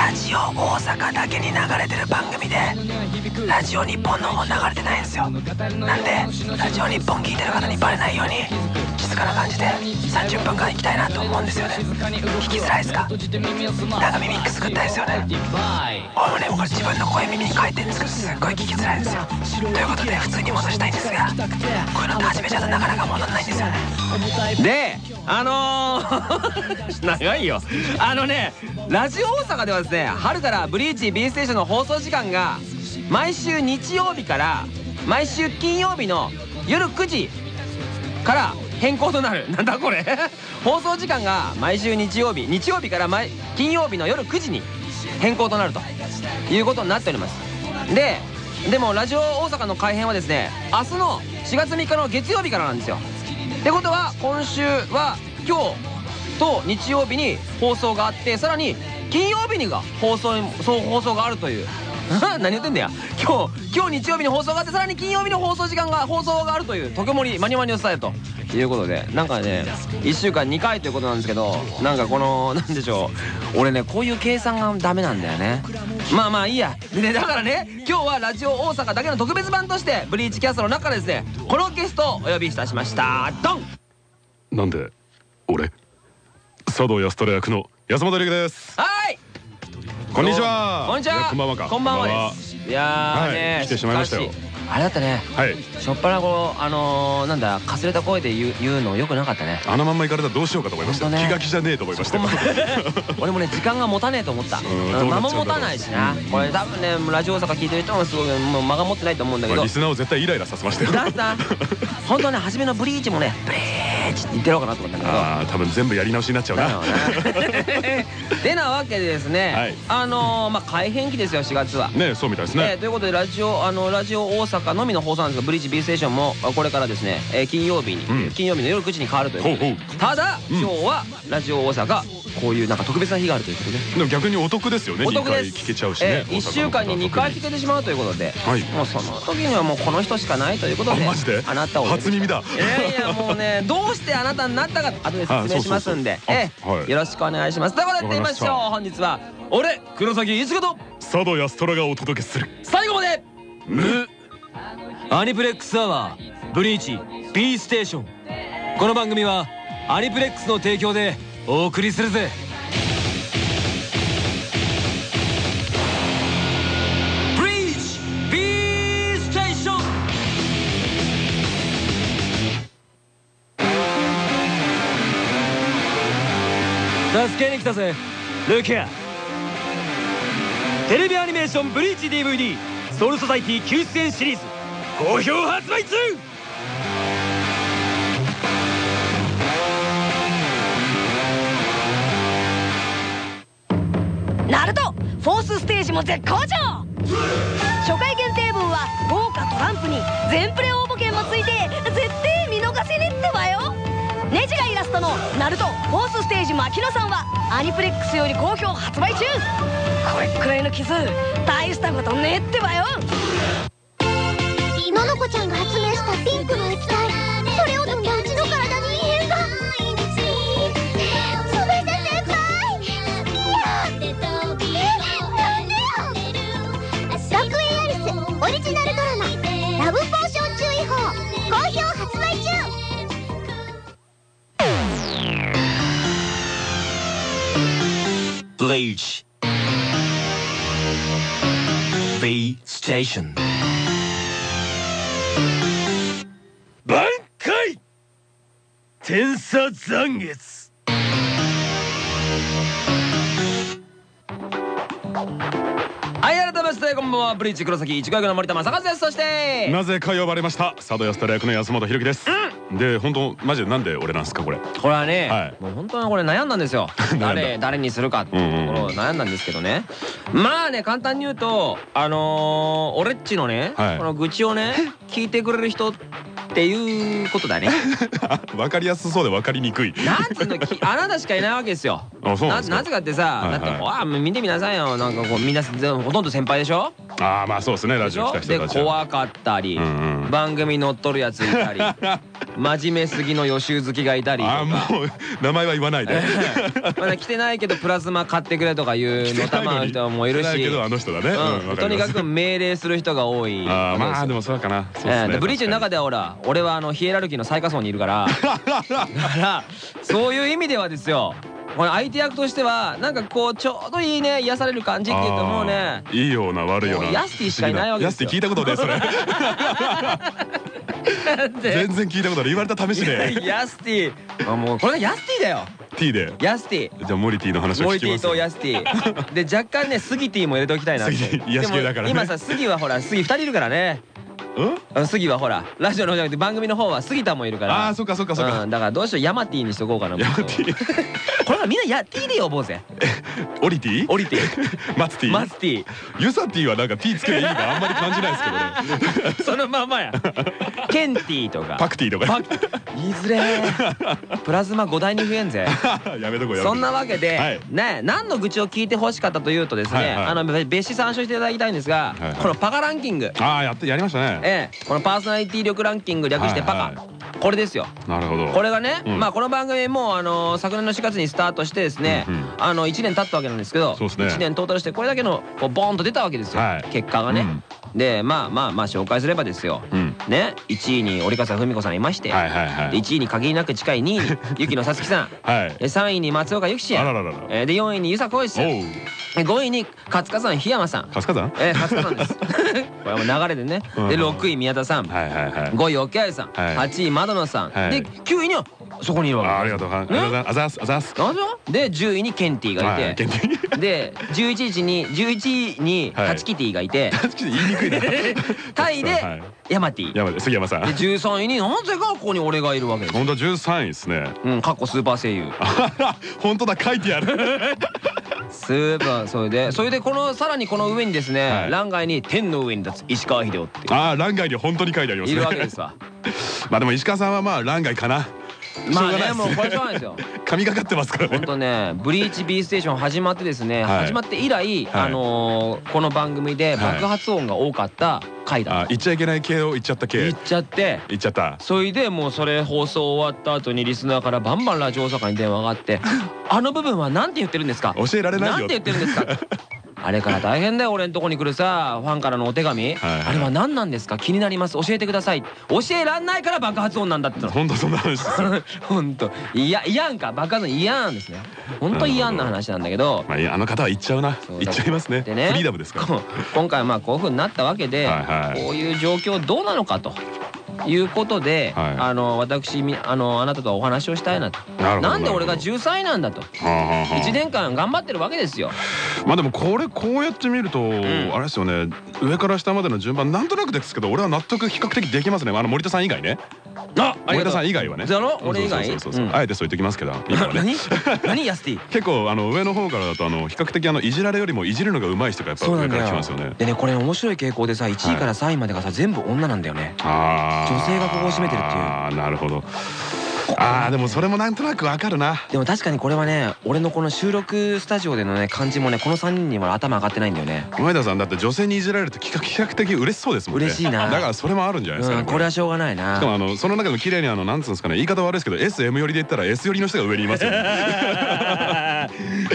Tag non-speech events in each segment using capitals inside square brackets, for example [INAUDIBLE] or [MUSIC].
ラジオ大阪だけに流れてる番組でラジオ日本の方流れてないんですよ。なんでラジオ日本聞いてる方にバレないように静かな感じで30分間行きたいなと思うんですよね。聞きづらいですかなんか耳くすぐったいですよね。俺もね僕自分の声耳に書いてるんですけどすっごい聞きづらいんですよ。ということで普通に戻したいんですがこういうのって始めちゃうとなかなか戻んないんですよね。であのー、[LAUGHS] 長いよ。あのねラジオ大阪ではですね春からブリーチ B ステーションの放送時間が毎週日曜日から毎週金曜日の夜9時から変更となる。[LAUGHS] なんだこれ？放送時間が毎週日曜日日曜日から毎金曜日の夜9時に変更となるということになっております。ででもラジオ大阪の改編はですね明日の4月3日の月曜日からなんですよ。ってことは今週は今日と日曜日に放送があってさらに金曜日にが放送そう放送があるという。[LAUGHS] 何言ってんだよ。今日今日日曜日に放送があってさらに金曜日の放送時間が放送があるというとけもりマニュマニを伝えると。いうことでなんかね1週間2回ということなんですけどなんかこの [LAUGHS] なんでしょう俺ねこういう計算がダメなんだよね。まあまあいいや。でだからね今日はラジオ大阪だけの特別版としてブリーチキャストの中からですねこのゲストをお呼びいたしました。ドン。なんで俺佐藤安虎役の安本龍です。はい。こんにちは。こんにちは。こんばんはか。こんばんはです。いやーねはい。来てしまいましたよあれだったね。はい。しょっぱなこうあのーなんだかすれた声で言う言うのよくなかったね。あのまんま行かれたらどうしようかと思いました気が気じゃねえと思いましたよ。俺もね時間が持たねえと思った。んう。ん間も持たないしな。うん。これ多分ねラジオ大阪聞いてる人もすごいもう間が持ってないと思うんだけど。リスナーを絶対イライラさせましたよ。だった本当はね初めのブリーチもねブリーチって言ってやろうかなと思ったけど。ああ多分全部やり直しになっちゃうな。[LAUGHS] でなわけでですね、はい。あのーまあ改編期ですよ4月は。ねそうみたいですね。えーということでラジオあのラジオ大阪のみの放送なんですがブリーチ B ステーションもあこれからですね、えー金曜日に、うん。金曜日の夜9時に変わるということでほうほただ、うん。今日はラジオ大阪こういうなんか特別な日があるということで。でも逆にお得ですよね2お得です。回聞けちゃうしね1週間に2回聞けてしまうということで、はい。もうその時にはもうこの人しかないということであマジで？あなたを初耳だ。いやいやもうねどうしてあなたになったか後で説明しますんで。よろしくお願いします。ということでやってみましょう。わ本日は俺黒崎一護と。佐藤安虎がお届けする。最後まで。むアニプレックスアワーブリーチ B ステーション。この番組はアニプレックスの提供でお送りするぜ助けに来たぜ。ルキアテレビアニメーションブリーチ DVD ソウルソサイティ救出編シリーズ。好評発売中。ナルトフォースステージも絶好調。初回限定分は豪華トランプに全プレ応募券もついて絶対見逃せねってばよ。ネジがイラストの「ナルトフォースステージ牧野さん」はアニプレックスより好評発売中。これくらいの傷大したことねってばよ。今の子ちゃんが発明したピンクの Station 挽回天差残月ブリーチ黒崎一護役の森田正和です。そしてなぜか呼ばれました。佐渡安虎役の安本博樹です。で本当マジでなんで俺なんですかこれ。これはね、はい。もう本当にこれ悩んだんですよ。[LAUGHS] 誰誰にするかっていうところをうん。うん悩んだんですけどね。まあね簡単に言うとあのー、俺っちのね、はい。この愚痴をね [LAUGHS] 聞いてくれる人っていうことだね。[LAUGHS] わかりやすそうでわかりにくい。なんつうのき [LAUGHS] あなたしかいないわけですよ。あそうなんですか？なぜかってさ、はいはい。だってほら見てみなさいよ。なんかこうみんなほとんど先輩でしょ？ああまあそうですねラでしょ？ジオ来た人でたちは怖かったり、うんうん。番組乗っ取るやついたり [LAUGHS] 真面目すぎの予習好きがいたりああもう名前は言わないで。[LAUGHS] まだ来てないけどプラズマ買ってくれとかいうのたまの人もいるし。とにかく命令する人が多い。ああまあでももそうかな。そうね。ブリーチの中ではほら俺はあのヒエラルキーの最下層にいるから。だからそういう意味ではですよ。これ相手役としてはなんかこうちょうどいいね癒される感じっていうともうねいいような悪いようなヤスティしかいないわけですよ。ヤスティ聞いたことねそれ [LAUGHS] 全然聞いたことない言われた試しでヤスティ。あもう。これがヤスティだよ。T で。ヤスティ。じゃあモリティの話をモリティ聞きますよ。とヤスティ。[LAUGHS] で若干ねスギティも入れておきたいなって。ス系だから今さスギはほらスギ2人いるからね。うん？あのスギはほら。ラジオの方じゃなくて番組の方は杉田もいるから。あーそっかそっかそっか。うんだからどうしようヤマティにしとこうかなヤマティ [LAUGHS] これはみんなや T で呼ぼうぜ。オリティオリティマツティマスティユサティはなんか T つける意味があんまり感じないですけどね。[LAUGHS] そのままや。[LAUGHS] ケンティとか。パクティとか。いづれ。ー [LAUGHS] プラズマ5台に増えんぜやめとこうやそんなわけで、はい。ね何の愚痴を聞いてほしかったというとですね、あのべ別紙参照していただきたいんですが、このパカランキング、ああやってやりましたね。ええ、このパーソナリティ力ランキング略してパカ、これですよ。なるほど。これがね、うん。まあこの番組もあの昨年の4月にスタートしてですね、うんうん。あの1年経ったわけなんですけどね。1年トータルしてこれだけのこうボーンと出たわけですよ、はい。結果がね、でまあまあまあ紹介すればですよ、うん。ね。1位に折笠文子さんいまして、はいはいはいで1位に限りなく近い2位に雪野さつきさん。[LAUGHS] はい。え3位に松岡由紀あららららえーで4位に遊佐浩一さん。おう。え5位に勝家さん檜山さん。春日山えー勝家さんです。[LAUGHS] これはもう流れでね。うんで6位宮田さん。はいはいはい。5位沖合さん。はい。8位窓野さん。はい。で9位にはそこにいるわけ。あありがとう。あざいます。あざーす。でで10位にケンティがいて。[LAUGHS] で11位に11位にはい。ハチキティがいて。[LAUGHS] ちょっと言いにくいな。[LAUGHS] タイではい。ヤマティ杉山さん。13位になぜかここに俺がいるわけです？本当13位ですね。うんかっこスーパー声優。本当だ書いてある。スーパーそれでそれでこのさらにこの上にですね、はい。欄外に天の上に立つ石川秀夫ってああ欄外に本当に書いてありますね。いるわけですわ。まあでも石川さんはまあ欄外かなまあねもうこれしょうがないですよ。[LAUGHS] 神がかってますからね。本当ね「ブリーチ B ステーション」始まってですね、はい。始まって以来、あのーこの番組で爆発音が多かった回だあ言っちゃいけない系を言っちゃった系。言っちゃって。言っちゃった。それでもうそれ放送終わった後にリスナーからバンバンラジオ大阪に電話があって「[LAUGHS] あの部分は何て言ってるんですか?」教えられないよ。なんて言ってるんですか？[LAUGHS] あれから大変だよ俺んとこに来るさファンからのお手紙、あれは何なんですか？気になります？教えてください。教えらんないから爆発音なんだっての。本当そんな話。ですよ本当。いやいやんか。爆発音いやんですね。本当いやんな話なんだけど。まああの方は言っちゃうな。言っちゃいますね。フでねリーダムですか今回まあこういうふうになったわけで、こういう状況どうなのかと。いうことで、はい。あの私みあのあなたとお話をしたいなと。なんで俺が13位なんだと。はあはあはあ。1年間頑張ってるわけですよ。まあでもこれこうやって見ると、ん。あれですよね。上から下までの順番なんとなくですけど俺は納得比較的できますね。あの森田さん以外ね。あ森田さん以外はね。だろ俺以外？あえてそう言ってきますけど今はね。[LAUGHS] 何？何ヤスティ結構あの上の方からだとあの比較的あのいじられよりもいじるのが上手い人がやっぱ上から来ますよね。でねこれ面白い傾向でさ1位から3位までがさ全部女なんだよね。あー女性がここを占めてるっていう。ああなるほど。あーでもそれもなんとなくわかるな。でも確かにこれはね俺のこの収録スタジオでのね感じもねこの3人には頭上がってないんだよね。前田さんだって女性にいじられると比較比較的嬉しそうですもんね。嬉しいな。だからそれもあるんじゃないですかね。うんこれはしょうがないな。しかもあのその中でも綺麗にあのなんつうんですかね言い方悪いですけど SM 寄りで言ったら S 寄りの人が上にいますよね。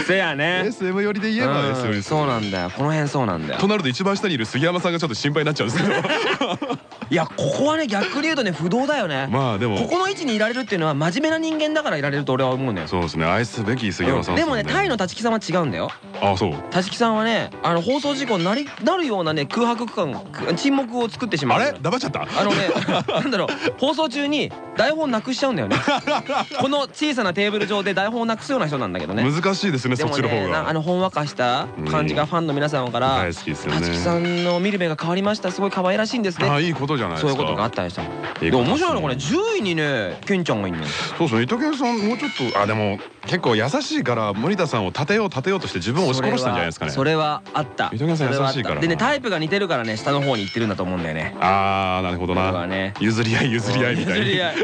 せやね。SM 寄りで言えば S 寄りそうなんだよ。この辺そうなんだよ。となると一番下にいる杉山さんがちょっと心配になっちゃうんですけどいやここはね逆に言うとね不動だよね。まあでも。ここの位置にいられるっていうのは真面目な人間だからいられると俺は思うんだよ。そうですね。愛すべき杉山さんでもね。タイの立木さんは違うんだよ。あそう。立木さんはねあの放送事故になりなるようなね空白区間く沈黙を作ってしまう。あれ？黙っちゃった？あのねなんだろう。放送中に台本なくしちゃうんだよね。[LAUGHS] この小さなテーブル上で台本をなくすような人なんだけどね。難しいですねそっちの方ねなあがのほんわかした感じがファンの皆様から大好きですよね。立木さんの見る目が変わりました。すごい可愛らしいんですね。あいいことことじゃないですか。そういうことがあったりしたの。で面白いのがね10位にねケンちゃんがいんのよ。そうそう伊藤健さんもうちょっとあでも結構優しいから森田さんを立てよう立てようとして自分を押し殺したんじゃないですかね。それはあった。伊藤健さん優しいから。なでねタイプが似てるからね下の方に行ってるんだと思うんだよね。ああなるほどな。ね。譲り合い譲り合いみたいに。譲り合い。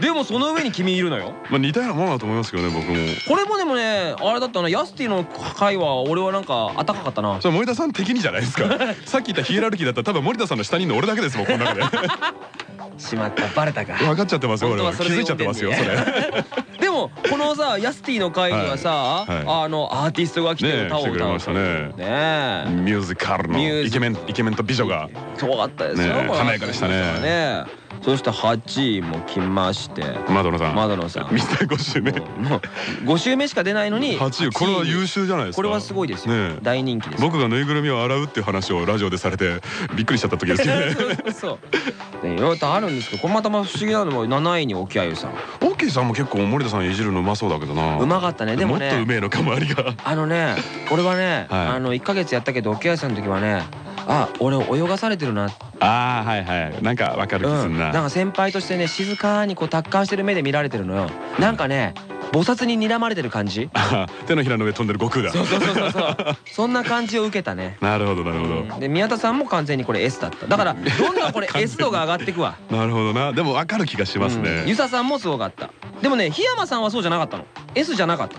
でもその上に君いるのよ。[LAUGHS] まあ似たようなものだと思いますけどね僕も。これもでもねあれだったな。ヤスティの回は俺はなんかあったかかったな。それ森田さん的にじゃないですか。[LAUGHS] さっき言ったヒエラルキーだったら多分森田さんの下にいるの俺だけですもん中で。しまったバレたか。分かっちゃってますよ俺は。気づいちゃってますよそれ。ね [LAUGHS] でもこのさヤスティの回にはさ、あのアーティストが来て歌を歌うましたね。ミュージカルのイケメンイケメンと美女がすごかったですよ、華やかでしたね。ねそして8位も来まして窓野さん。窓野さん。ミスター5周目。もう5週目しか出ないのに [LAUGHS] 8位これは優秀じゃないですか。これはすごいですよ、大人気です。よ僕がぬいぐるみを洗うっていう話をラジオでされてびっくりしちゃった時ですよね。[LAUGHS] そうそうねいろいろとあるんですけどこれまたま不思議なのも7位に沖合さん。オッケーさんも結構森田さんいじるのうまそうだけどな。うまかったね。でもねもっとうめえのか周りが。あのね俺はね、[LAUGHS] はい。あの1ヶ月やったけど沖合さんの時はねあ俺泳がされてるな。ああはいはい。なんかわかる気すうん。ん、な、なんか先輩としてね静かにこう達観してる目で見られてるのよ。なんかね菩薩に睨まれてる感じ。あ [LAUGHS] 手のひらの上飛んでる悟空だ。そうそうそうそう。[LAUGHS] そんな感じを受けたね。なるほどなるほど、うん。で宮田さんも完全にこれ S だった。だからどんどんこれ [LAUGHS] S 度が上がっていくわ。なるほどな。でもわかる気がしますうん。ね遊佐さんもすごかった。でもね檜山さんはそうじゃなかったの。S じゃなかった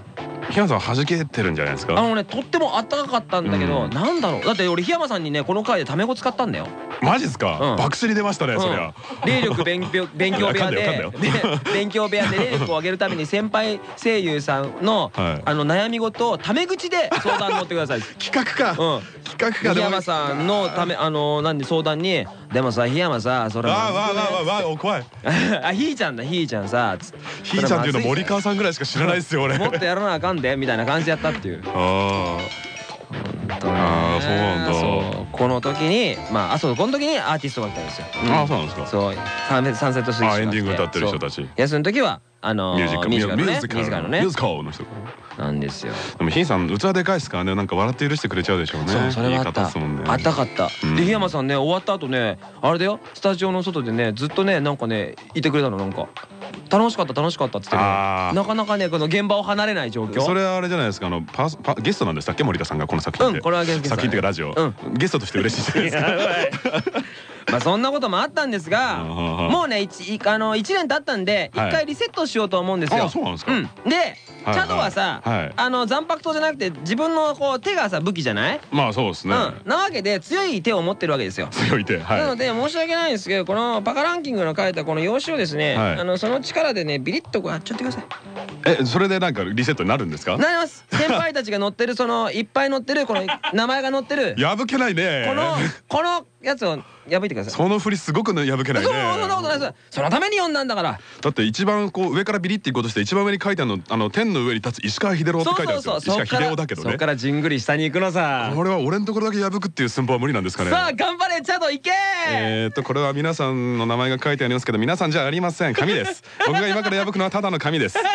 日山さんは弾けてるんじゃないですか？あのねとってもあったかかったんだけど、うん。なんだろう？だって俺檜山さんにねこの回でタメ語使ったんだよ。マジっすか、うん。爆死に出ましたね、そりゃ。うん。霊力勉強勉強部屋で。勉強部屋で霊力を上げるために先輩声優さんのはい。あの悩み事をタメ口で相談に乗ってください。[LAUGHS] 企画か、うん。企画か檜山さんのためあのなんで相談に「でもさ檜山さそれわあわわあわお怖い。[LAUGHS] あひーちゃんだひーちゃんさ」つひーちゃんっていうの森川さんぐらいしか知らないっすよ俺。もっとやらなあかんでみたいな感じやったっていう。あ [LAUGHS] あーそうなんだ。この時にまああそうこの時にアーティストが来たんですよ。ー、あーそうなんですか。そう。サンサンセットスイッエンディング歌ってる人たち。そう。休みの時はあのミュージカルミュージカルのね。ミュージカルの人なんですよ。でもひーさん器でかいっすからね。なんか笑って許してくれちゃうでしょうね。そうそれはあった。あったかった、うん。で檜山さんね終わった後ねあれだよ。スタジオの外でねずっとねなんかねいてくれたのなんか。楽しかった楽しかったっつってなかなかねこの現場を離れない状況。それはあれじゃないですか？あのパーパゲストなんでしたっけ森田さんがこの作品で、うんこれはゲスト作品っていうかラジオ、うゲストとして嬉しいじゃない。ですかまあそんなこともあったんですがもうね一あの1年経ったんで一はい。回リセットしようと思うんですよ。あそうなんですか。うん、ではいチャドはさ、はい。あの残白刀じゃなくて自分のこう手がさ武器じゃない、まあそうですね、うん、なわけで強い手を持ってるわけですよ。強いてはい。なので申し訳ないんですけどこのパカランキングの書いたこの用紙をですね、はい。あのその力でねビリッとこうやっちゃってください。えそれでなんかリセットになるんですか？なります。[LAUGHS] 先輩たちが乗ってるそのいっぱい乗ってるこの名前が乗ってる。[LAUGHS] 破けないね。このこのやつを破いてください。その振りすごくね破けないそうねそんなことないです。そのために読んだんだから。だって一番こう上からビリっていこうとして一番上に書いてあるのあの天の上に立つ石川秀郎って書いてあるんですよ。石川秀夫だけどね。そっからじんぐり下に行くのさ。これは俺のところだけ破くっていう寸法は無理なんですかね。さあ頑張れチャド行け！えーっとこれは皆さんの名前が書いてあります。け [LAUGHS] ど皆さんじゃありません。紙です。僕が今から破くのはただの紙です。[LAUGHS]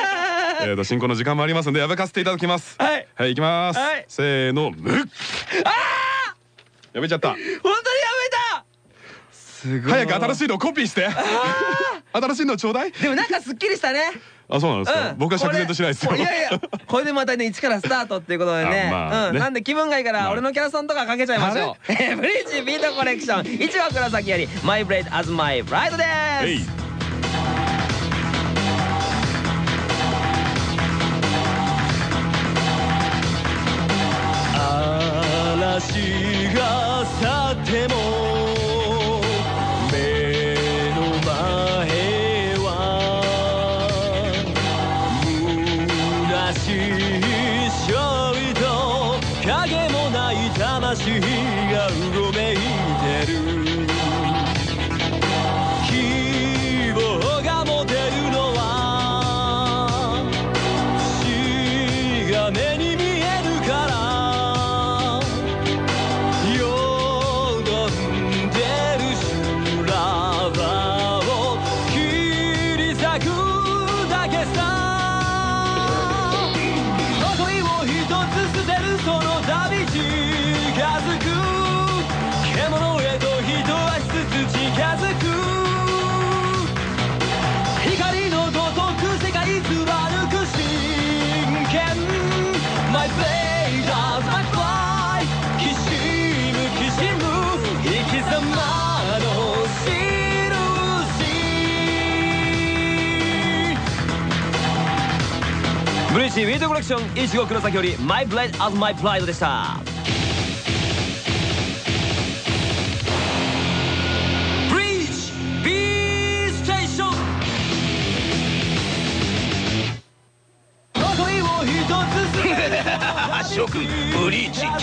えーっと進行の時間もありますんで破かせていただきます。はい。はい行きます、はい。せーのむっ破いちゃった。本当早く新しいのコピーして。新しいのちょうだい。でもなんかすっきりしたね。あそうなんですか、うん。僕は釈然としないですよ。これいやいやこれでまたね一からスタートっていうことでね,、あまあね。うん。なんで気分がいいから俺のキャラソンとかかけちゃいましょう。えーブリーチビートコレクション。1話黒崎よりマイブレイドアズマイブライドです嵐ウィートコレクションいちご黒崎より My blade as my pride でした.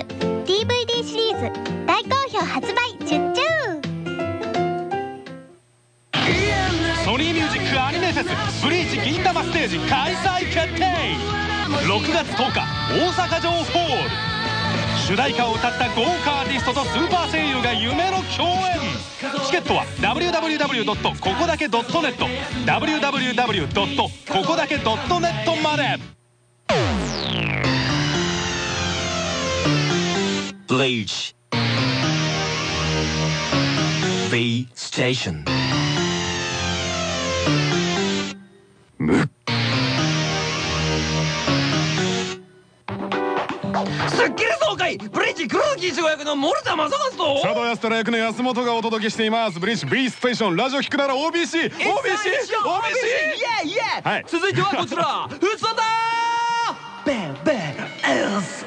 ュ」DVD シリーズ大好評発売チュッチュソニーミュージックアニメフェスブリーチ銀魂ステージ開催決定6月10日大阪城ホール主題歌を歌った豪華アーティストとスーパー声優が夢の共演チケットは www. ここだけ .net www. ここだけ .net までブリーチ B ステーションスッキリ爽快。ブリーチ黒崎一護役の森田正和と。佐渡安虎役の安本がお届けしています。ブリーチ B ステーションラジオ聞くなら OBC OBC OBC イエイイエイはい。続いてはこちら。ふつおたベンベンエス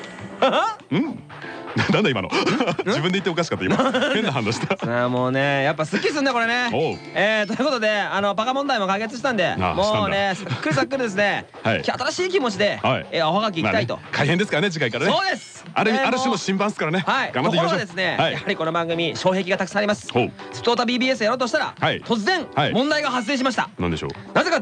[LAUGHS] なんだ今の。[LAUGHS] 自分で言っておかしかった。今。変な反応した。あーもうねやっぱすっきりすんねこれね。えー、ということであのバカ問題も解決したんでもだ。うねさっくりさっくりですね、[LAUGHS] はい。新しい気持ちで、はい。えーおはがき行きたいと、まあね改編ですからね次回からね。そうです。あるある種の新版ですからね。はい、頑張っていきましょう。ところがですね、はい。やはりこの番組障壁がたくさんあります。ストータ BBS やろうとしたら、はい。突然、はい。問題が発生しました。なんでしょう。なぜか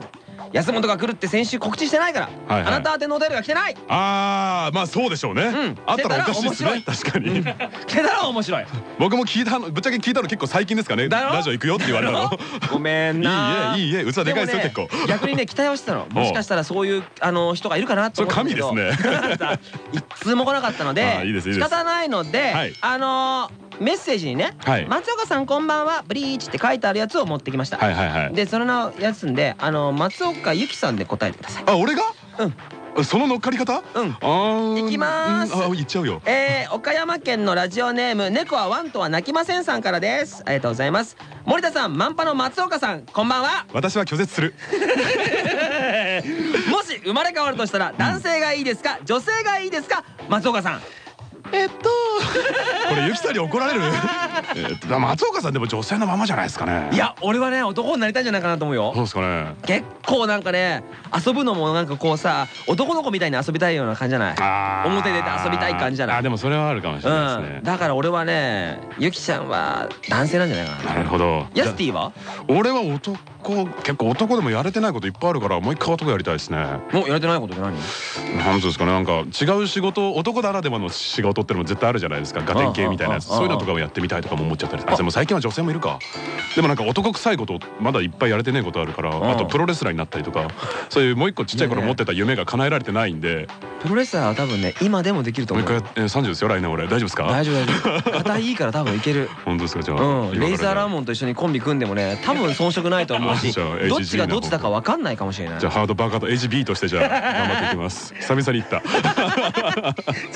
安本が来るって先週告知してないから、あなた宛てのお便りが来てない。ああまあそうでしょうね、ん。あったらおかしいですね。確かに。来てたら面白い。[LAUGHS] 僕も聞いたのぶっちゃけ聞いたの結構最近ですかね。ラジオ行くよって言われたの。ごめんな。[LAUGHS] いいえいいえ器でかいですよ結構。[LAUGHS] 逆にね期待をしてたの。もしかしたらそういうあの人がいるかなと思ったんだけど。それ神ですね。一通も来なかったのあで仕方ないので、はい。あのーメッセージにね「はい松岡さんこんばんはブリーチ」って書いてあるやつを持ってきました、はいはいはい。でそのやつんであの松岡由紀さんで答えてください。あ俺が？うん。その乗っかり方？うん。行きます。うん。あ行っちゃうよ。えー、岡山県のラジオネーム猫はワンとは泣きませんさんからです。ありがとうございます。森田さんマンパの松岡さんこんばんは。私は拒絶する。[LAUGHS] もし生まれ変わるとしたら男性がいいですか？女性がいいですか？松岡さんえっと。これゆきさんに怒られる？[LAUGHS] えっと松岡さんでも女性のままじゃないですかね。いや俺はね男になりたいんじゃないかなと思うよ。そうですかね。結構なんかね遊ぶのもなんかこうさ男の子みたいに遊びたいような感じじゃない？表出て遊びたい感じじゃない？あでもそれはあるかもしれないですね。うん、だから俺はねゆきちゃんは男性なんじゃないかな。なるほど。ヤスティは？俺は男結構男でもやれてないこといっぱいあるからもう一回男やりたいですね。もうやれてないことって何？なんですかねなんか違う仕事男ならではの仕事ってのも絶対あるじゃないですか。ガテン系みたいなやつ。そういうのとかをやってみたいとかも思っちゃったりあでも最近は女性もいるか。でもなんか男臭いことまだいっぱいやれてないことあるからんあ。とプロレスラーになったりとか。[LAUGHS] そういうもう一個ちっちゃい頃持ってた夢が叶えられてないんで。プロレスラーは多分ね今でもできると思う。もう一回えー30ですよ来年俺。大丈夫ですか？大丈夫大丈夫。肩いいから多分いける。[LAUGHS] 本当ですかじゃあ。うん、レイザーラーンモンと一緒にコンビ組んでもね多分遜色ないと思うし [LAUGHS] どっちがどっちだか分かんないかもしれない。じゃあハードバカと HB としてじゃあ頑張っていきます。久々に言った。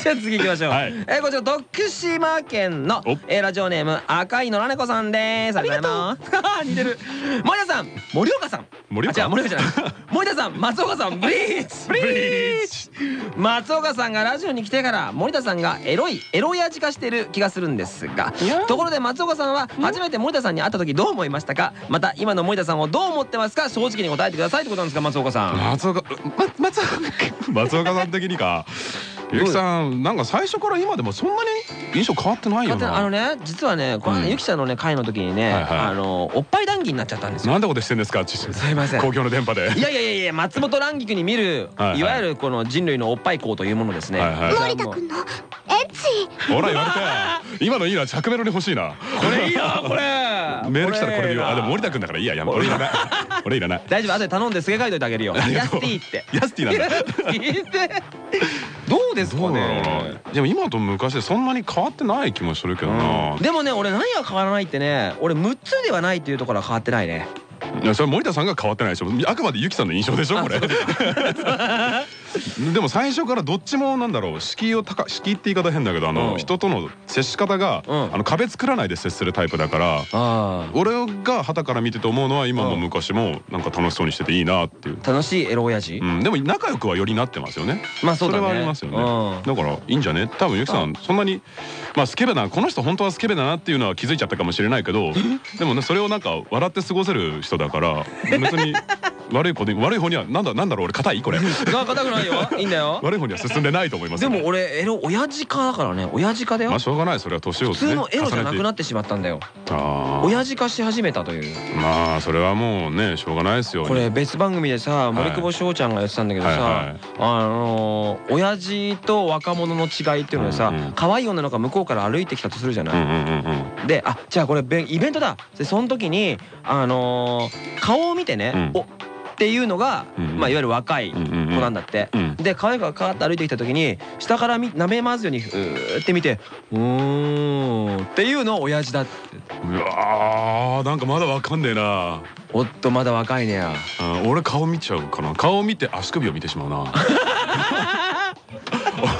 じゃあ次行きましょう、はいえーこちら徳島県のお、えーラジオネーム赤い野良猫さんです。ありがとう。[LAUGHS] 似てる。森田さん。森岡さん。森岡。あ違う森岡じゃない。[LAUGHS] 森田さん松岡さん。ブリーチブリーチ松岡さんがラジオに来てから森田さんがエロいエロやじ化してる気がするんですが。ところで松岡さんは初めて森田さんに会った時どう思いましたか？また今の森田さんをどう思ってますか？正直に答えてくださいってことなんですか松岡さん。松岡ま松岡 [LAUGHS] 松岡さん的にかゆきさんなんか最初から今でもそんなに印象変わってないよな。あのね実はねこのゆきちゃんのね会の時にねあのおっぱい談義になっちゃったんですよ。なんてことしてんですかちすいません。公共の電波で。いやいやいやいや松本蘭菊に見るはいわゆるこの人類のおっぱい校というものですね。森田くんのエほら言われた今のいいな。着メロに欲しいな。これいいなこれ。[LAUGHS] メール来たらこれで言う。あでも森田田君だからいいや。やめ俺いらない。[LAUGHS] 俺いらない。大丈夫後で頼んですげ替えといてあげるよ。ヤスティって。ヤスティなんだ。[LAUGHS] どうですかね。でも今と昔でそんなに変わってない気もするけどな。でもね俺何が変わらないってね俺6つではないっていうところは変わってないねいやそれ森田さんが変わってないでしょ。あくまでゆきさんの印象でしょこれ。[LAUGHS] でも最初からどっちもなんだろう敷居を高敷居って言い方変だけどあうん。の人との接し方がうん。あの壁作らないで接するタイプだからあ俺が旗から見てて思うのは今も昔もなんか楽しそうにしてていいなっていう。あ楽しいエロ親父？うん、でも仲良くはよりなってますよね。まあそうだね。れはありますよね。うん。だからいいんじゃね？多分ゆきさんそんなにまあスケベなこの人本当はスケベだなっていうのは気づいちゃったかもしれないけど、でもねそれをなんか笑って過ごせる人だから別に悪い子で悪い方にはなんだなんだろう俺硬い？これ。が硬くないよ。[LAUGHS] いいんだよ。悪い方には進んでないと思います。でよ。も俺エロ親父化だからね。親父化だよ。まあしょうがない。それは年をね普通のエロじゃなくなってしまったんだよ。てあー親父化し始めたという。まあそれはもうねしょうがないですよ。これ別番組でさ森久保翔ちゃんが言ってたんだけどさあのー親父と若者の違いっていうのでさ可愛い女の子が向こうから歩いてきたとするじゃない？であじゃあこれべイベントだ。でその時にあのー顔を見てねうん。おっていうのがまあいわゆる若い子なんだって。うん。で可愛い子がカーッと歩いてきた時に下からみ舐め回すようにうーって見てうーんっていうのを親父だって。うわーなんかまだわかんねえな。おっとまだ若いねや。あ俺顔見ちゃうかな。顔を見て足首を見てしまうな [LAUGHS]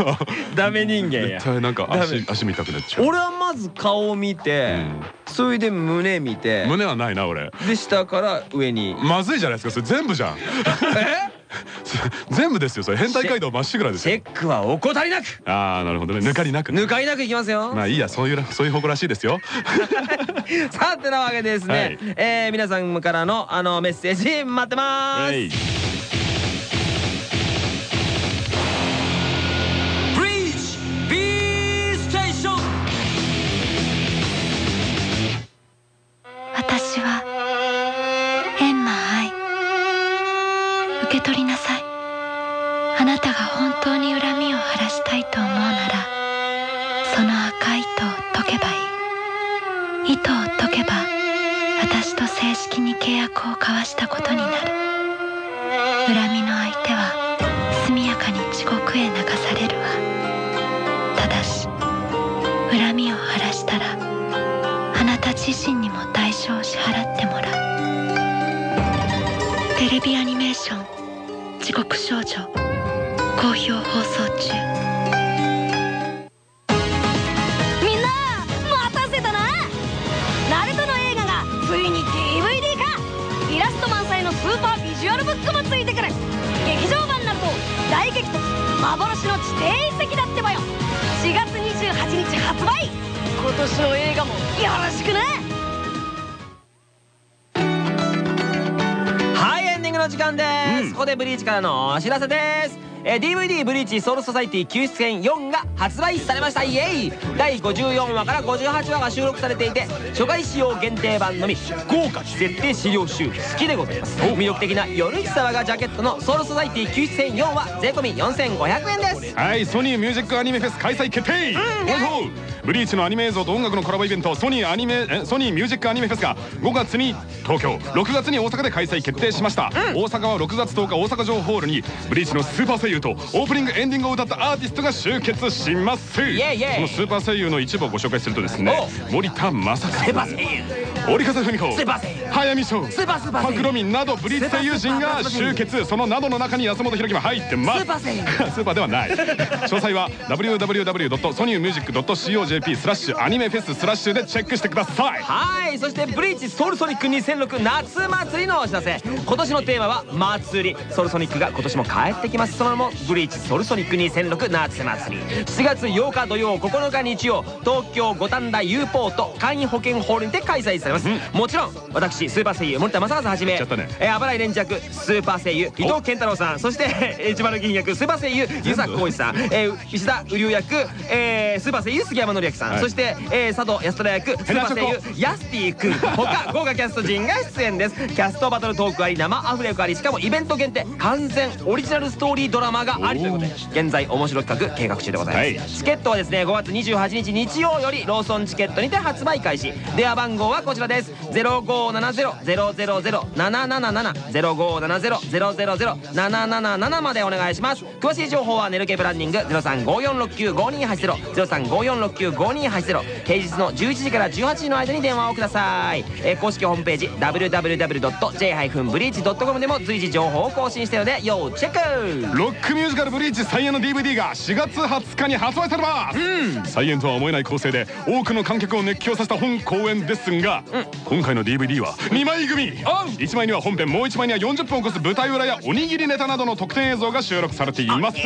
[LAUGHS] ダメ人間絶対なんか足足見たくなっちゃう、俺はまず顔を見てそれで胸見て。胸はないな俺。で下から上に。まずいじゃないですかそれ。全部じゃん。[LAUGHS] 全部ですよそれ。変態街道まっしぐらですよ。チェックは怠りなく。ああなるほどね。抜かりなくね。抜かりなくいきますよ。まあいいやそういうそういう方向らしいですよ。[LAUGHS] さてなわけでですね、はい。えー皆さんからのあのメッセージ待ってます、はい幻の地底遺跡だってばよ。4月28日発売。今年の映画もよろしくなはいエンディングの時間です、ここでブリーチからのお知らせですえー DVD ブリーチソウルソサイティ救出編4が発売されました。イエイ。第54話から58話が収録されていて初回使用限定版のみ豪華設定資料集付きでございます。魅力的な夜市沢がジャケットのソウルソサイティ救出編4は税込4500円です。はいソニーミュージックアニメフェス開催決定。うブリーチのアニメ映像と音楽のコラボイベントソニーアニメえソニーミュージックアニメフェスが5月に東京6月に大阪で開催決定しました、大阪は6月10日大阪城ホールにブリーチのスーパー声優とオープニングエンディングを歌ったアーティストが集結します。イエイイエイ。そのスーパー声優の一部をご紹介するとですね森田正和折風文子。早見翔。パクロミンなどブリーチ声優陣が集結。そのなどの中に安本博樹も入ってます。スーパー声優。[LAUGHS] スーパーではない。詳細は www.sonymusic.co.jp スラッシュアニメフェススラッシュでチェックしてください。はい。そしてブリーチソウルソニック2006夏祭りのお知らせ。今年のテーマは祭り。ソウルソニックが今年も帰ってきます。その名もブリーチソウルソニック2006夏祭り。7月8日土曜9日日曜東京五反田 U ポート簡易保険ホールにて開催されます。ますもちろん私スーパー声優森田正和はじめね。えー、あばらい連着スーパー声優伊藤健太郎さんそしてえー一丸銀役スーパー声優湯沢浩一さんえー石田瓜生役えースーパー声優杉山紀明さん、はい。そしてえー佐藤安虎役スーパー声優ヤスティ君他 [LAUGHS] 豪華キャスト陣が出演です。キャストバトルトークあり生アフレコありしかもイベント限定完全オリジナルストーリードラマがありということで現在面白企画計画中でございます、はい。チケットはですね5月28日日曜よりローソンチケットにて発売開始電話番号はこちらです。0570-000-777 0570-000-777までお願いします。詳しい情報はネルケブランニング0354695280 0354695280平日の11時から18時の間に電話をください、えー公式ホームページ www.j-breach.com でも随時情報を更新しているので要チェック。ロックミュージカルブリーチ再演の DVD が4月20日に発売されます、再演とは思えない構成で多くの観客を熱狂させた本公演ですが、今回の DVD は2枚組。1枚には本編もう1枚には40分を超す舞台裏やおにぎりネタなどの特典映像が収録されています。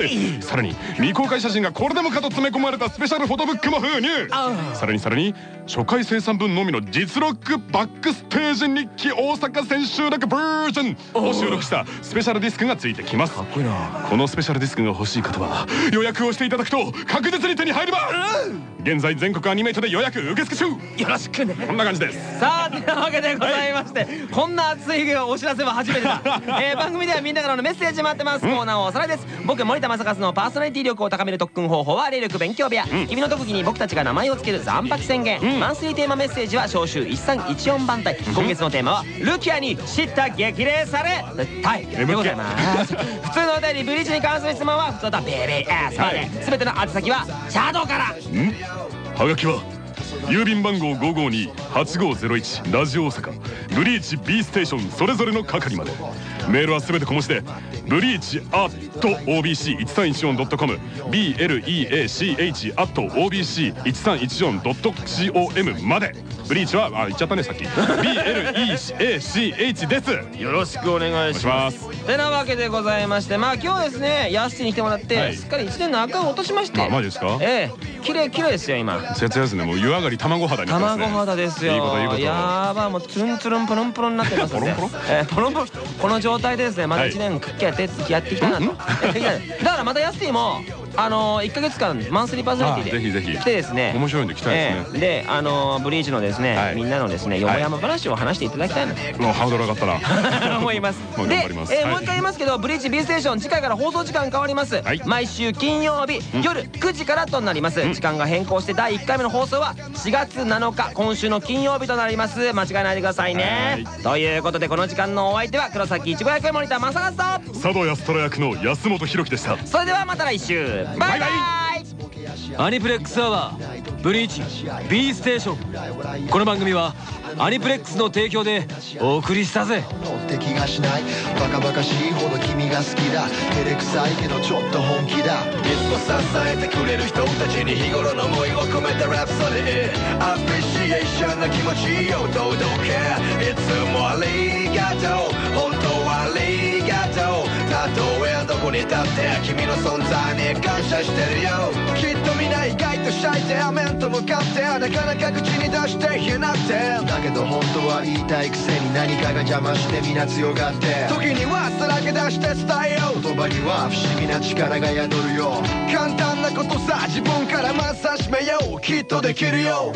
さらに未公開写真がこれでもかと詰め込まれたスペシャルフォトブックも封入さらにさらに初回生産分のみの実録バックステージ日記大阪千秋楽バージョン。を収録したスペシャルディスクがついてきます。このスペシャルディスクが欲しい方は予約をしていただくと確実に手に入ります。現在全国アニメイトで予約受付中。よろしくね。こんな感じです。さあというわけでございまして、こんな熱いお知らせは初めてだ、[LAUGHS] えー番組ではみんなからのメッセージ待ってます。コーナーをおさらいです。僕森田正和のパーソナリティ力を高める特訓方法は霊力勉強部屋、君の特技に僕たちが名前を付ける残白宣言、マンスリーテーマメッセージは召集1314番隊、今月のテーマはルキアに知った激励されたいでございます。[LAUGHS] 普通のお便りブリーチに関する質問は普通だベイベーアスまで全ての宛先はシャドウから。はがきは郵便番号552-8501ラジオ大阪。ブリーチ B ステーションそれぞれの係まで。メールはすべて小文字でブリーチ at OBC1314.com BLEACH at OBC1314.com まで。ブリーチはあ言っちゃったねさっき。BLEACH です。よろしくお願いします。てなわけでございましてまあ今日ですねヤスティに来てもらって、はい。すっかり1年の赤を落としまして。あマジですか？ええ。綺麗綺麗ですよ今。節約ですね。もう湯上がり卵肌になってますね。卵肌ですよ。いいこといいこと。やばもうツルンツルンプルンプルンになってますんでポロンポロええポロンポロンこの状態でですねまだはい。1年くっきやってやっていきたいなと。[LAUGHS] だからまたヤスティもあの1か月間マンスリーパーソナリティであぜひぜひ。来てですね。面白いんで来たいですね。ええ。であのブリーチのですね、はい。みんなのですねよもやま話を話していただきたいなともうハードル上がったな [LAUGHS] 思います。まあでもう一回言いますけど「ブリーチ B ステーション」次回から放送時間変わります、はい。毎週金曜日、夜9時からとなります、時間が変更して第1回目の放送は4月7日今週の金曜日となります。間違えないでくださいね。ということでこの時間のお相手は黒崎いちご役森田正和と。佐渡安虎役の安本博樹でした。それではまた来週バイバイ。アニプレックスアワーブリーチ B ステーション。この番組はアニプレックスの提供でお送りしたぜ。って気がしないバカバカしいほど君が好きだ。照れくさいけどちょっと本気だ。いつも支えてくれる人たちに日頃の思いを込めたラプソディアプリシエーションな気持ちを届けいつもありがとう。本当はありがとう。たとえどこに立って君の存在に感謝してるよ。きっとみんな意外とシャイで面と向かってなかなか口に出して言えなくてだけど本当は言いたいくせに何かが邪魔して皆強がって。時にはさらけ出して伝えよう。言葉には不思議な力が宿るよ。簡単なことさ自分からまず始めよう。きっとできるよ